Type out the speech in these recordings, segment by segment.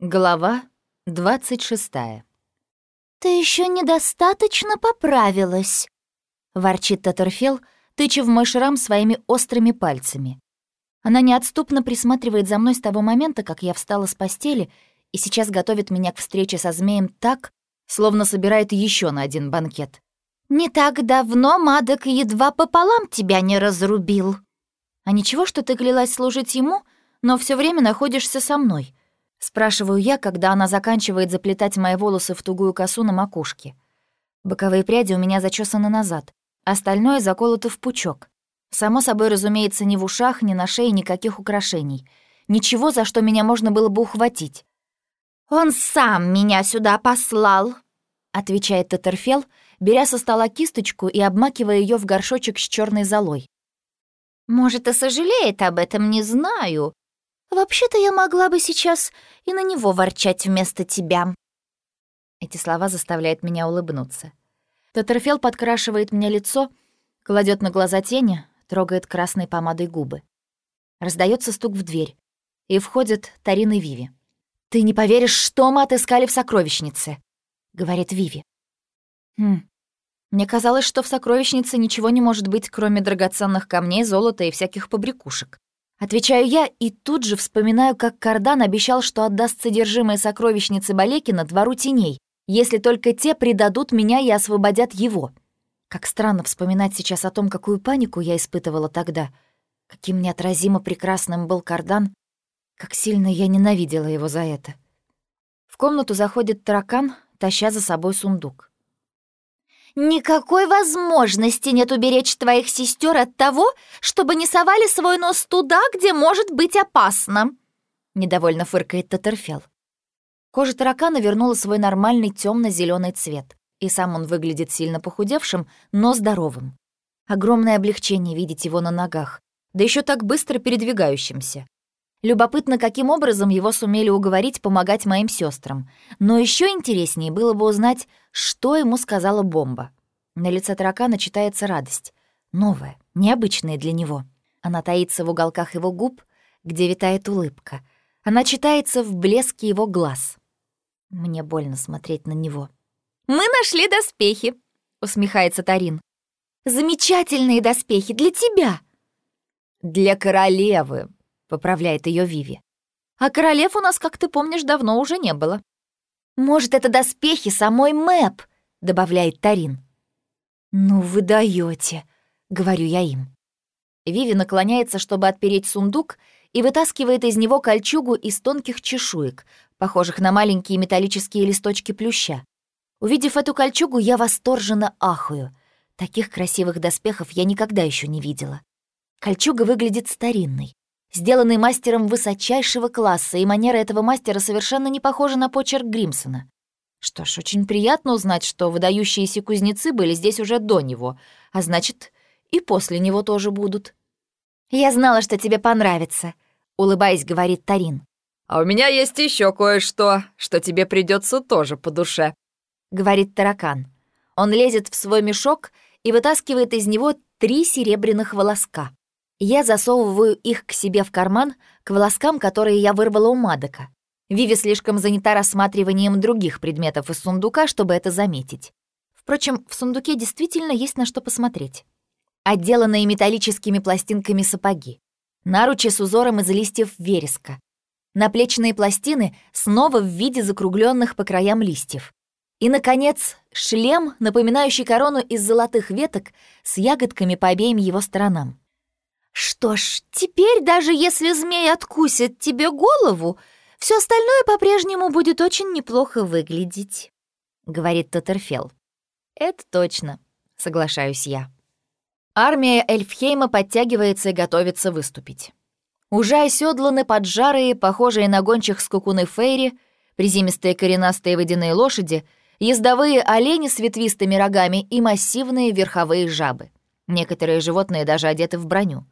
Глава 26 «Ты еще недостаточно поправилась», — ворчит Татарфел, тыча в мой шрам своими острыми пальцами. Она неотступно присматривает за мной с того момента, как я встала с постели, и сейчас готовит меня к встрече со змеем так, словно собирает еще на один банкет. «Не так давно Мадок едва пополам тебя не разрубил». «А ничего, что ты клялась служить ему, но все время находишься со мной», Спрашиваю я, когда она заканчивает заплетать мои волосы в тугую косу на макушке. Боковые пряди у меня зачесаны назад, остальное заколото в пучок. Само собой, разумеется, ни в ушах, ни на шее никаких украшений. Ничего, за что меня можно было бы ухватить. «Он сам меня сюда послал», — отвечает Тетерфел, беря со стола кисточку и обмакивая ее в горшочек с черной золой. «Может, и сожалеет об этом, не знаю. Вообще-то я могла бы сейчас и на него ворчать вместо тебя». Эти слова заставляют меня улыбнуться. Таттерфелл подкрашивает мне лицо, кладет на глаза тени, трогает красной помадой губы. Раздается стук в дверь, и входит Тарина и Виви. «Ты не поверишь, что мы отыскали в сокровищнице», — говорит Виви. «Хм, мне казалось, что в сокровищнице ничего не может быть, кроме драгоценных камней, золота и всяких побрякушек. Отвечаю я и тут же вспоминаю, как Кардан обещал, что отдаст содержимое сокровищницы Балекина двору теней, если только те предадут меня и освободят его. Как странно вспоминать сейчас о том, какую панику я испытывала тогда, каким неотразимо прекрасным был Кардан, как сильно я ненавидела его за это. В комнату заходит таракан, таща за собой сундук. Никакой возможности нет уберечь твоих сестер от того, чтобы не совали свой нос туда, где может быть опасно. Недовольно фыркает Татерфел. Кожа таракана вернула свой нормальный темно зеленый цвет, и сам он выглядит сильно похудевшим, но здоровым. Огромное облегчение видеть его на ногах, да еще так быстро передвигающимся. Любопытно, каким образом его сумели уговорить помогать моим сестрам. Но еще интереснее было бы узнать, что ему сказала бомба. На лице таракана читается радость. Новая, необычная для него. Она таится в уголках его губ, где витает улыбка. Она читается в блеске его глаз. Мне больно смотреть на него. «Мы нашли доспехи», — усмехается Тарин. «Замечательные доспехи для тебя!» «Для королевы», — поправляет ее Виви. «А королев у нас, как ты помнишь, давно уже не было». «Может, это доспехи самой Мэп?» — добавляет Тарин. «Ну вы даете, говорю я им. Виви наклоняется, чтобы отпереть сундук, и вытаскивает из него кольчугу из тонких чешуек, похожих на маленькие металлические листочки плюща. Увидев эту кольчугу, я восторженно ахаю. Таких красивых доспехов я никогда еще не видела. Кольчуга выглядит старинной сделанный мастером высочайшего класса, и манера этого мастера совершенно не похожа на почерк Гримсона. Что ж, очень приятно узнать, что выдающиеся кузнецы были здесь уже до него, а значит, и после него тоже будут. «Я знала, что тебе понравится», — улыбаясь, говорит Тарин. «А у меня есть еще кое-что, что тебе придется тоже по душе», — говорит таракан. Он лезет в свой мешок и вытаскивает из него три серебряных волоска. Я засовываю их к себе в карман, к волоскам, которые я вырвала у Мадока. Виви слишком занята рассматриванием других предметов из сундука, чтобы это заметить. Впрочем, в сундуке действительно есть на что посмотреть. Отделанные металлическими пластинками сапоги. Наручи с узором из листьев вереска. Наплечные пластины снова в виде закругленных по краям листьев. И, наконец, шлем, напоминающий корону из золотых веток с ягодками по обеим его сторонам. «Что ж, теперь даже если змей откусит тебе голову, все остальное по-прежнему будет очень неплохо выглядеть», — говорит Тотерфелл. «Это точно», — соглашаюсь я. Армия Эльфхейма подтягивается и готовится выступить. Уже оседланы поджарые, похожие на гончих скукуны фейри, приземистые коренастые водяные лошади, ездовые олени с ветвистыми рогами и массивные верховые жабы. Некоторые животные даже одеты в броню.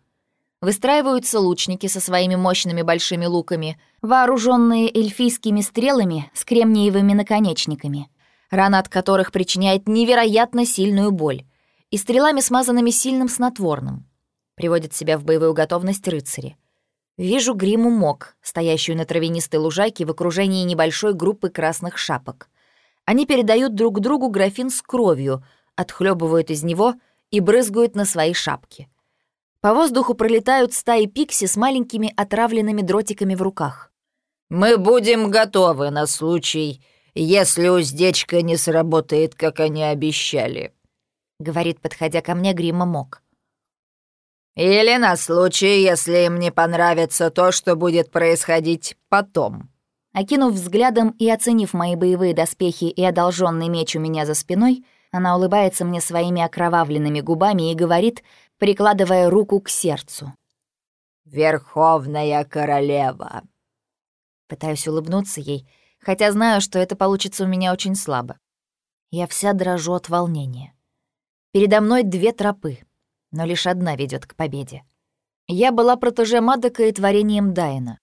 Выстраиваются лучники со своими мощными большими луками, вооруженные эльфийскими стрелами с кремниевыми наконечниками, рана от которых причиняет невероятно сильную боль, и стрелами, смазанными сильным снотворным. Приводят себя в боевую готовность рыцари. Вижу гриму Мок, стоящую на травянистой лужайке в окружении небольшой группы красных шапок. Они передают друг другу графин с кровью, отхлебывают из него и брызгают на свои шапки. По воздуху пролетают стаи пикси с маленькими отравленными дротиками в руках. «Мы будем готовы на случай, если уздечка не сработает, как они обещали», — говорит, подходя ко мне Грима Мок. Или на случай, если им не понравится то, что будет происходить потом». Окинув взглядом и оценив мои боевые доспехи и одолженный меч у меня за спиной, она улыбается мне своими окровавленными губами и говорит, прикладывая руку к сердцу. «Верховная королева». Пытаюсь улыбнуться ей, хотя знаю, что это получится у меня очень слабо. Я вся дрожу от волнения. Передо мной две тропы — но лишь одна ведет к победе. Я была протеже Мадока и творением Дайна.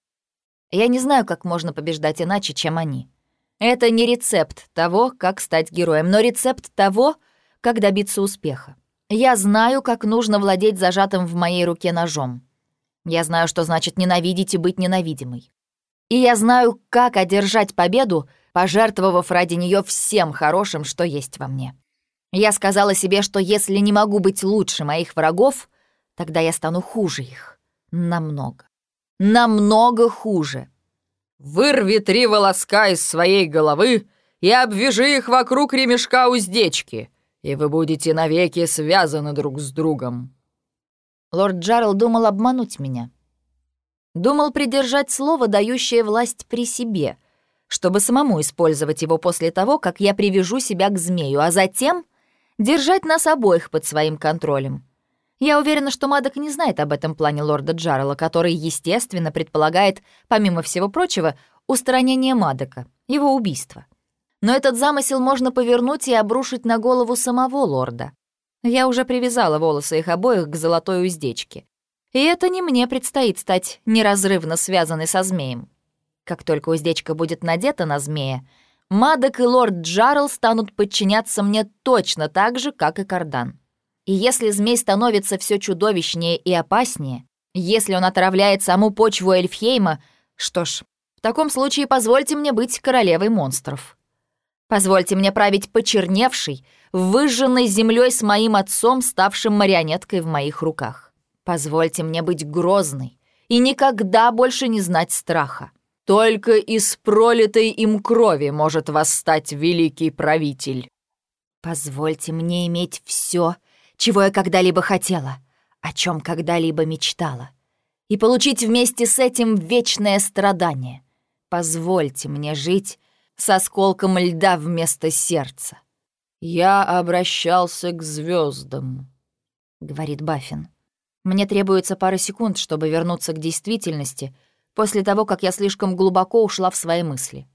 Я не знаю, как можно побеждать иначе, чем они. Это не рецепт того, как стать героем, но рецепт того, как добиться успеха. Я знаю, как нужно владеть зажатым в моей руке ножом. Я знаю, что значит ненавидеть и быть ненавидимой. И я знаю, как одержать победу, пожертвовав ради нее всем хорошим, что есть во мне. Я сказала себе, что если не могу быть лучше моих врагов, тогда я стану хуже их. Намного. Намного хуже. Вырви три волоска из своей головы и обвяжи их вокруг ремешка уздечки, и вы будете навеки связаны друг с другом. Лорд Джарл думал обмануть меня. Думал придержать слово, дающее власть при себе, чтобы самому использовать его после того, как я привяжу себя к змею, а затем держать нас обоих под своим контролем. Я уверена, что Мадок не знает об этом плане лорда Джаррелла, который, естественно, предполагает, помимо всего прочего, устранение Мадока, его убийство. Но этот замысел можно повернуть и обрушить на голову самого лорда. Я уже привязала волосы их обоих к золотой уздечке. И это не мне предстоит стать неразрывно связанной со змеем. Как только уздечка будет надета на змея, Мадок и лорд Джарл станут подчиняться мне точно так же, как и Кардан. И если змей становится все чудовищнее и опаснее, если он отравляет саму почву Эльфхейма, что ж, в таком случае позвольте мне быть королевой монстров. Позвольте мне править почерневшей, выжженной землей с моим отцом, ставшим марионеткой в моих руках. Позвольте мне быть грозной и никогда больше не знать страха. Только из пролитой им крови может восстать великий правитель. Позвольте мне иметь все, чего я когда-либо хотела, о чем когда-либо мечтала, и получить вместе с этим вечное страдание. Позвольте мне жить с осколком льда вместо сердца. «Я обращался к звездам, говорит Баффин. Мне требуется пара секунд, чтобы вернуться к действительности — после того, как я слишком глубоко ушла в свои мысли.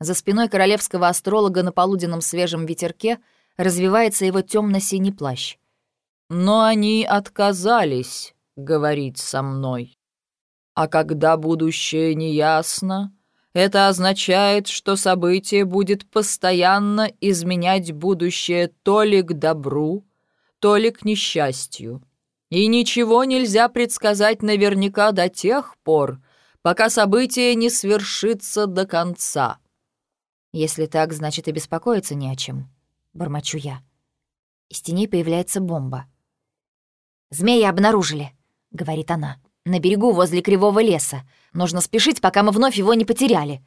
За спиной королевского астролога на полуденном свежем ветерке развивается его темно синий плащ. «Но они отказались говорить со мной. А когда будущее неясно, это означает, что событие будет постоянно изменять будущее то ли к добру, то ли к несчастью. И ничего нельзя предсказать наверняка до тех пор, пока событие не свершится до конца. Если так, значит и беспокоиться не о чем, бормочу я. Из теней появляется бомба. «Змея обнаружили», — говорит она. «На берегу возле кривого леса. Нужно спешить, пока мы вновь его не потеряли».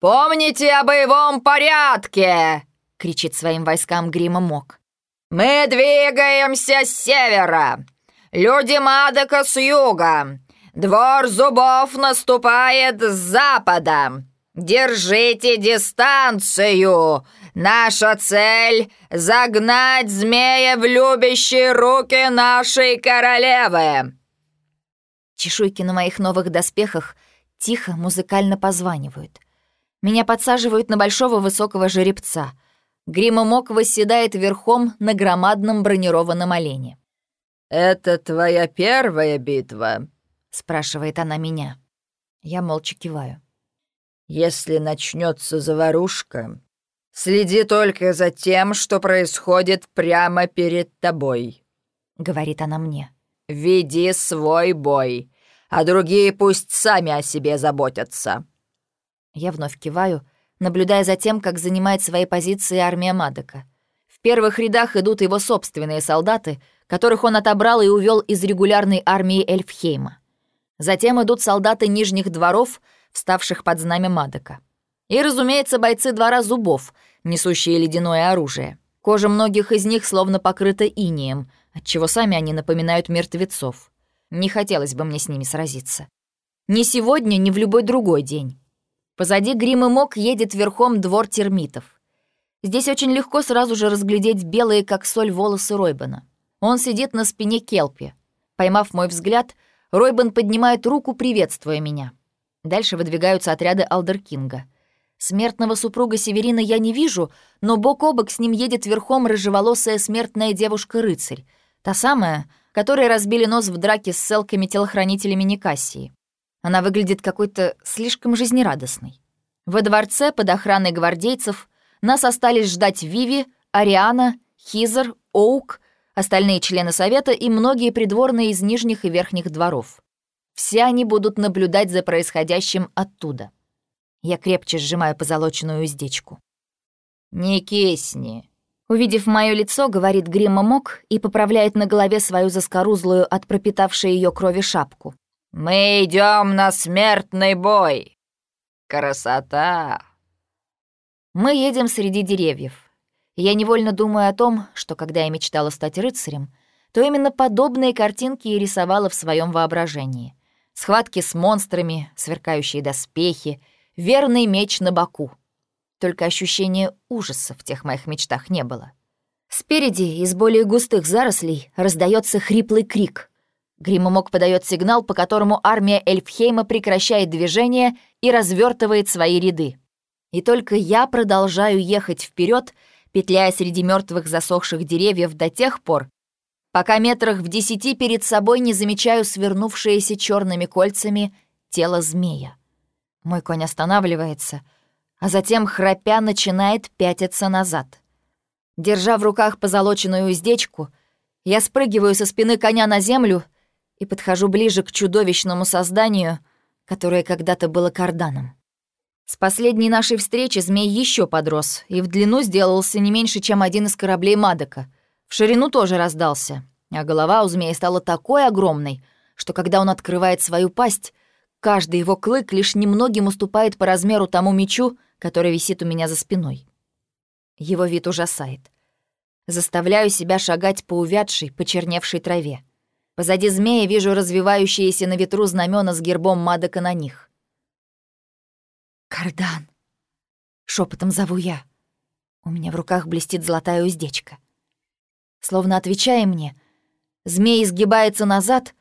«Помните о боевом порядке!» — кричит своим войскам Грима Мок. «Мы двигаемся с севера. Люди Мадока с юга. Двор зубов наступает с запада. Держите дистанцию. Наша цель — загнать змея в любящие руки нашей королевы. Чешуйки на моих новых доспехах тихо музыкально позванивают. Меня подсаживают на большого высокого жеребца. Грима Мок восседает верхом на громадном бронированном олене. «Это твоя первая битва?» спрашивает она меня. Я молча киваю. Если начнется заварушка, следи только за тем, что происходит прямо перед тобой, говорит она мне. Веди свой бой. а другие пусть сами о себе заботятся». Я вновь киваю, наблюдая за тем, как занимает свои позиции армия Мадока. В первых рядах идут его собственные солдаты, которых он отобрал и увел из регулярной армии Эльфхейма. Затем идут солдаты нижних дворов, вставших под знамя Мадока. И, разумеется, бойцы двора зубов, несущие ледяное оружие. Кожа многих из них словно покрыта инеем, отчего сами они напоминают мертвецов. Не хотелось бы мне с ними сразиться. Ни сегодня, ни в любой другой день. Позади Грим и Мок едет верхом двор термитов. Здесь очень легко сразу же разглядеть белые, как соль, волосы Ройбана. Он сидит на спине Келпи. Поймав мой взгляд, Ройбан поднимает руку, приветствуя меня. Дальше выдвигаются отряды Алдеркинга. Смертного супруга Северина я не вижу, но бок о бок с ним едет верхом рыжеволосая смертная девушка-рыцарь, та самая, которой разбили нос в драке с селками-телохранителями Никассии. Она выглядит какой-то слишком жизнерадостной. Во дворце под охраной гвардейцев нас остались ждать Виви, Ариана, Хизер, Оук, остальные члены совета и многие придворные из нижних и верхних дворов. Все они будут наблюдать за происходящим оттуда. Я крепче сжимаю позолоченную уздечку. «Не кисни», Увидев мое лицо, говорит Гримма Мок и поправляет на голове свою заскорузлую от пропитавшей ее крови шапку. «Мы идем на смертный бой! Красота!» Мы едем среди деревьев. я невольно думаю о том, что когда я мечтала стать рыцарем, то именно подобные картинки и рисовала в своем воображении. Схватки с монстрами, сверкающие доспехи, верный меч на боку — только ощущения ужаса в тех моих мечтах не было. Спереди, из более густых зарослей, раздается хриплый крик. Гримомок подает сигнал, по которому армия Эльфхейма прекращает движение и развертывает свои ряды. И только я продолжаю ехать вперед, петляя среди мертвых засохших деревьев до тех пор, пока метрах в десяти перед собой не замечаю свернувшееся черными кольцами тело змея. Мой конь останавливается — а затем, храпя, начинает пятиться назад. Держа в руках позолоченную уздечку, я спрыгиваю со спины коня на землю и подхожу ближе к чудовищному созданию, которое когда-то было карданом. С последней нашей встречи змей еще подрос и в длину сделался не меньше, чем один из кораблей Мадока. В ширину тоже раздался, а голова у змея стала такой огромной, что когда он открывает свою пасть, каждый его клык лишь немногим уступает по размеру тому мечу, который висит у меня за спиной. Его вид ужасает. Заставляю себя шагать по увядшей, почерневшей траве. Позади змея вижу развивающиеся на ветру знамена с гербом Мадока на них. «Кардан!» — шепотом зову я. У меня в руках блестит золотая уздечка. Словно отвечая мне, змей изгибается назад,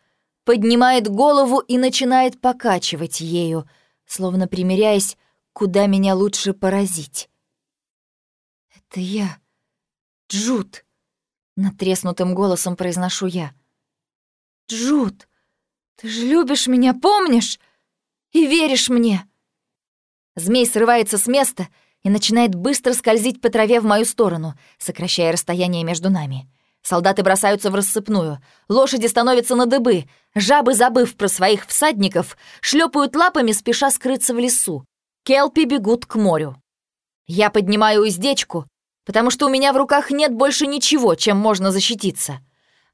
поднимает голову и начинает покачивать ею, словно примиряясь, куда меня лучше поразить. «Это я, Джуд», — натреснутым голосом произношу я. «Джуд, ты же любишь меня, помнишь? И веришь мне?» Змей срывается с места и начинает быстро скользить по траве в мою сторону, сокращая расстояние между нами. Солдаты бросаются в рассыпную, лошади становятся на дыбы, жабы, забыв про своих всадников, шлепают лапами, спеша скрыться в лесу. Келпи бегут к морю. Я поднимаю уздечку, потому что у меня в руках нет больше ничего, чем можно защититься.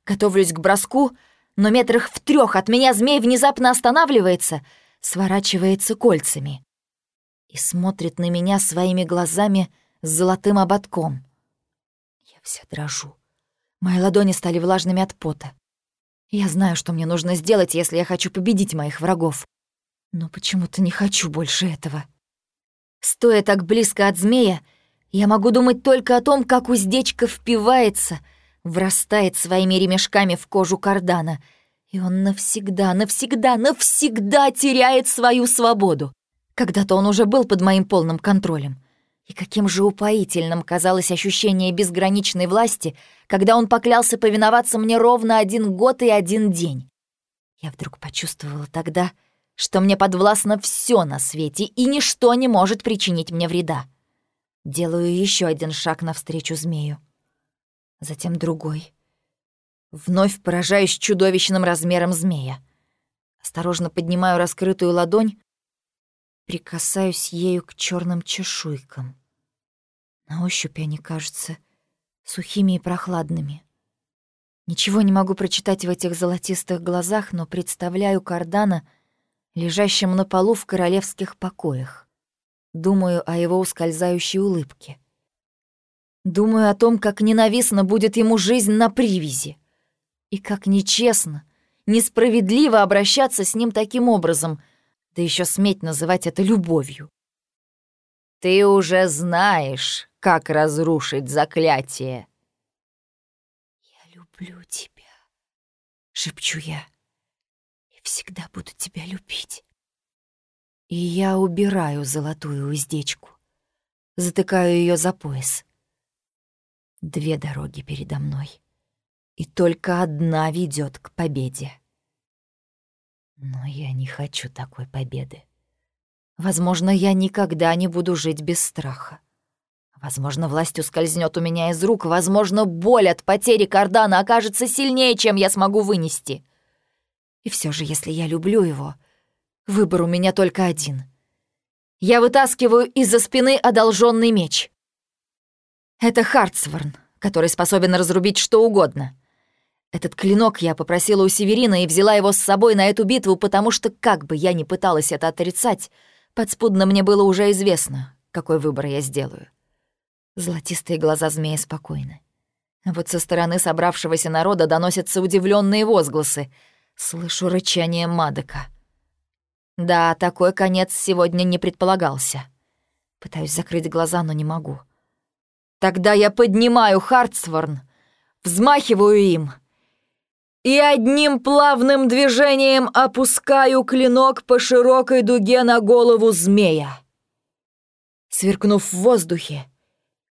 Готовлюсь к броску, но метрах в трех от меня змей внезапно останавливается, сворачивается кольцами и смотрит на меня своими глазами с золотым ободком. Я вся дрожу. Мои ладони стали влажными от пота. Я знаю, что мне нужно сделать, если я хочу победить моих врагов. Но почему-то не хочу больше этого. Стоя так близко от змея, я могу думать только о том, как уздечка впивается, врастает своими ремешками в кожу кардана, и он навсегда, навсегда, навсегда теряет свою свободу. Когда-то он уже был под моим полным контролем. И каким же упоительным казалось ощущение безграничной власти, когда он поклялся повиноваться мне ровно один год и один день. Я вдруг почувствовала тогда, что мне подвластно все на свете, и ничто не может причинить мне вреда. Делаю еще один шаг навстречу змею. Затем другой. Вновь поражаюсь чудовищным размером змея. Осторожно поднимаю раскрытую ладонь, прикасаюсь ею к черным чешуйкам. На ощупь они кажутся сухими и прохладными. Ничего не могу прочитать в этих золотистых глазах, но представляю кардана, лежащим на полу в королевских покоях. Думаю о его ускользающей улыбке. Думаю о том, как ненавистна будет ему жизнь на привязи. И как нечестно, несправедливо обращаться с ним таким образом, да еще сметь называть это любовью. «Ты уже знаешь, как разрушить заклятие», люблю тебя», — шепчу я. «И всегда буду тебя любить». И я убираю золотую уздечку, затыкаю ее за пояс. Две дороги передо мной, и только одна ведет к победе. Но я не хочу такой победы. Возможно, я никогда не буду жить без страха. Возможно, власть ускользнет у меня из рук, возможно, боль от потери кардана окажется сильнее, чем я смогу вынести. И все же, если я люблю его, выбор у меня только один. Я вытаскиваю из-за спины одолженный меч. Это Хартсворн, который способен разрубить что угодно. Этот клинок я попросила у Северина и взяла его с собой на эту битву, потому что, как бы я ни пыталась это отрицать, подспудно мне было уже известно, какой выбор я сделаю. Золотистые глаза змея спокойны. Вот со стороны собравшегося народа доносятся удивленные возгласы. Слышу рычание Мадока. Да, такой конец сегодня не предполагался. Пытаюсь закрыть глаза, но не могу. Тогда я поднимаю Хартсворн, взмахиваю им и одним плавным движением опускаю клинок по широкой дуге на голову змея. Сверкнув в воздухе,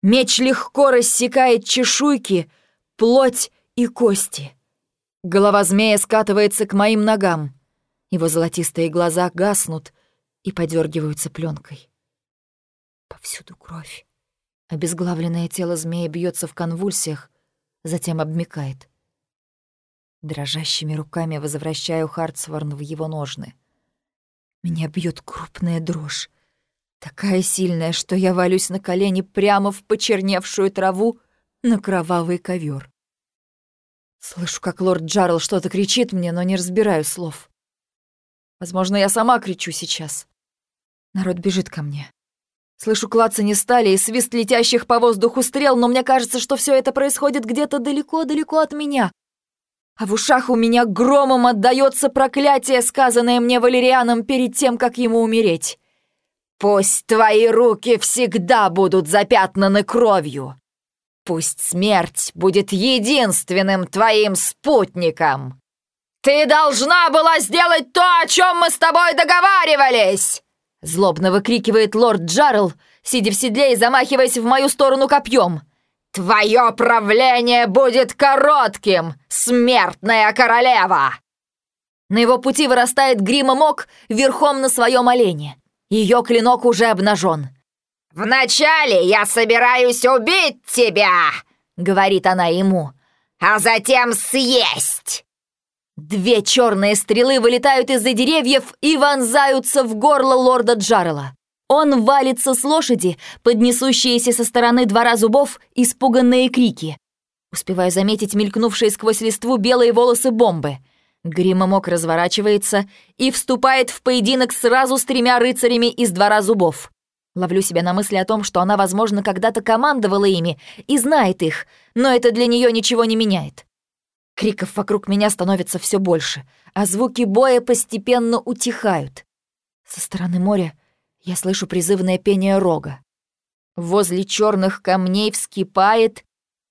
Меч легко рассекает чешуйки, плоть и кости. Голова змея скатывается к моим ногам. Его золотистые глаза гаснут и подергиваются пленкой. Повсюду кровь. Обезглавленное тело змея бьется в конвульсиях, затем обмикает. Дрожащими руками возвращаю Хартсворн в его ножны. Меня бьет крупная дрожь. Такая сильная, что я валюсь на колени прямо в почерневшую траву на кровавый ковер. Слышу, как лорд Джарл что-то кричит мне, но не разбираю слов. Возможно, я сама кричу сейчас. Народ бежит ко мне. Слышу клацанье стали и свист летящих по воздуху стрел, но мне кажется, что все это происходит где-то далеко-далеко от меня. А в ушах у меня громом отдается проклятие, сказанное мне Валерианом перед тем, как ему умереть. Пусть твои руки всегда будут запятнаны кровью. Пусть смерть будет единственным твоим спутником. Ты должна была сделать то, о чем мы с тобой договаривались!» Злобно выкрикивает лорд Джарл, сидя в седле и замахиваясь в мою сторону копьем. «Твое правление будет коротким, смертная королева!» На его пути вырастает Грима Мок верхом на своем олене. Ее клинок уже обнажен. «Вначале я собираюсь убить тебя!» — говорит она ему. «А затем съесть!» Две черные стрелы вылетают из-за деревьев и вонзаются в горло лорда Джарела. Он валится с лошади, поднесущиеся со стороны двора зубов испуганные крики. Успеваю заметить мелькнувшие сквозь листву белые волосы бомбы — Гримомок разворачивается и вступает в поединок сразу с тремя рыцарями из двора зубов. Ловлю себя на мысли о том, что она, возможно, когда-то командовала ими и знает их, но это для нее ничего не меняет. Криков вокруг меня становится все больше, а звуки боя постепенно утихают. Со стороны моря я слышу призывное пение рога. Возле черных камней вскипает,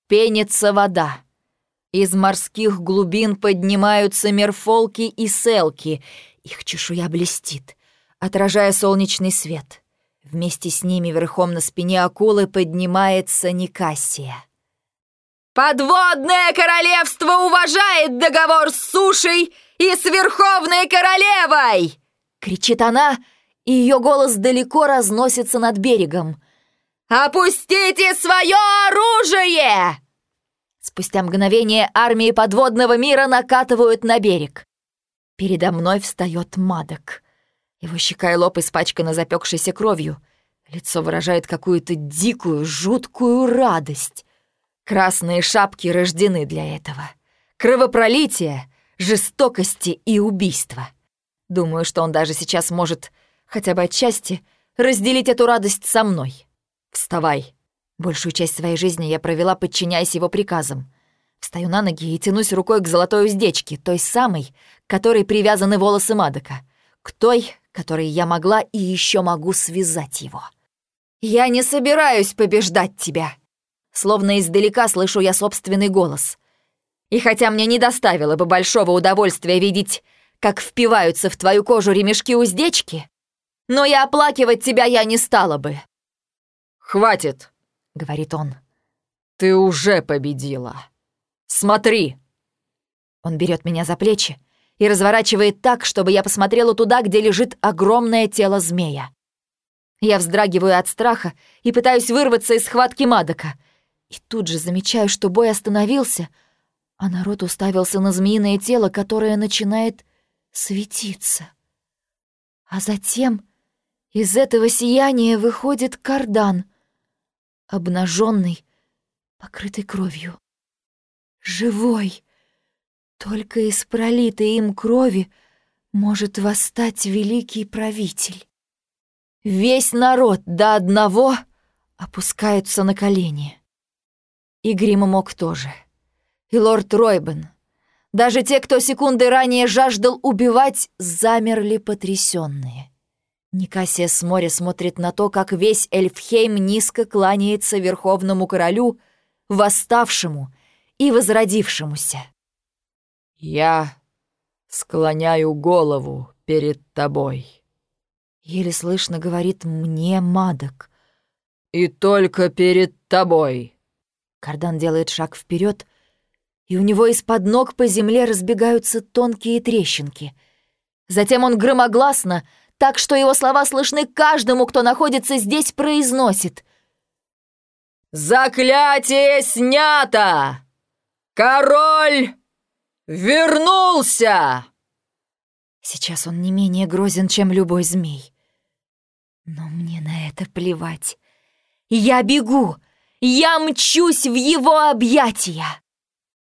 пенится вода. Из морских глубин поднимаются мерфолки и селки. Их чешуя блестит, отражая солнечный свет. Вместе с ними верхом на спине акулы поднимается Никассия. «Подводное королевство уважает договор с сушей и с Верховной Королевой!» — кричит она, и ее голос далеко разносится над берегом. «Опустите свое оружие!» Спустя мгновение армии подводного мира накатывают на берег. Передо мной встает Мадок. Его щека и лоб испачканы запекшейся кровью. Лицо выражает какую-то дикую, жуткую радость. Красные шапки рождены для этого. Кровопролитие, жестокости и убийства. Думаю, что он даже сейчас может, хотя бы отчасти, разделить эту радость со мной. Вставай. Большую часть своей жизни я провела, подчиняясь его приказам. Встаю на ноги и тянусь рукой к золотой уздечке, той самой, которой привязаны волосы Мадока, к той, которой я могла и еще могу связать его. «Я не собираюсь побеждать тебя!» Словно издалека слышу я собственный голос. И хотя мне не доставило бы большого удовольствия видеть, как впиваются в твою кожу ремешки уздечки, но и оплакивать тебя я не стала бы. «Хватит!» — говорит он. «Ты уже победила. Смотри!» Он берет меня за плечи и разворачивает так, чтобы я посмотрела туда, где лежит огромное тело змея. Я вздрагиваю от страха и пытаюсь вырваться из схватки Мадока. И тут же замечаю, что бой остановился, а народ уставился на змеиное тело, которое начинает светиться. А затем из этого сияния выходит кардан, обнаженный, покрытый кровью. Живой! Только из пролитой им крови может восстать великий правитель. Весь народ до одного опускаются на колени. И Грима мог тоже. И лорд Ройбен. Даже те, кто секунды ранее жаждал убивать, замерли потрясенные. Никасия с моря смотрит на то, как весь Эльфхейм низко кланяется верховному королю, восставшему и возродившемуся. «Я склоняю голову перед тобой», — еле слышно говорит мне Мадок. «И только перед тобой». Кардан делает шаг вперед, и у него из-под ног по земле разбегаются тонкие трещинки. Затем он громогласно, так что его слова слышны каждому, кто находится здесь, произносит. «Заклятие снято! Король «Вернулся!» Сейчас он не менее грозен, чем любой змей. Но мне на это плевать. Я бегу! Я мчусь в его объятия!